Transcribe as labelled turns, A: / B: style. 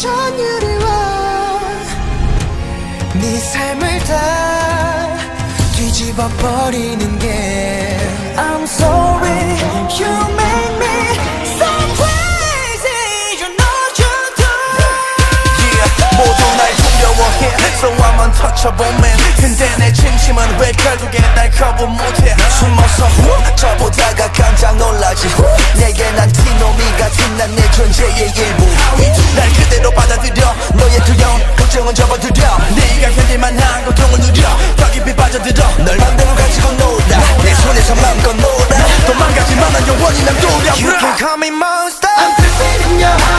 A: 전율이와 네 삶을 다 뒤집어 버리는 게 I'm sorry you make me so crazy you know you do.
B: Yeah 모두 날 두려워해. So I'm untouchable man 근데 내 진심은 왜 결국에 날 거부 못해? 숨어서 저보다가 깜짝 놀라지. 내게 난 네 티노미 같은 난 내 존재에 yeah. 걱정은 접어들여. 네가 견딜만 한 고통을 누려. 더 깊이 빠져들어. 널 맘대로 가지고 놀아. 내 손에서 마음껏 놀아. 도망가지만 난 영원히 남두려. You can call me monster.
A: I'm in your heart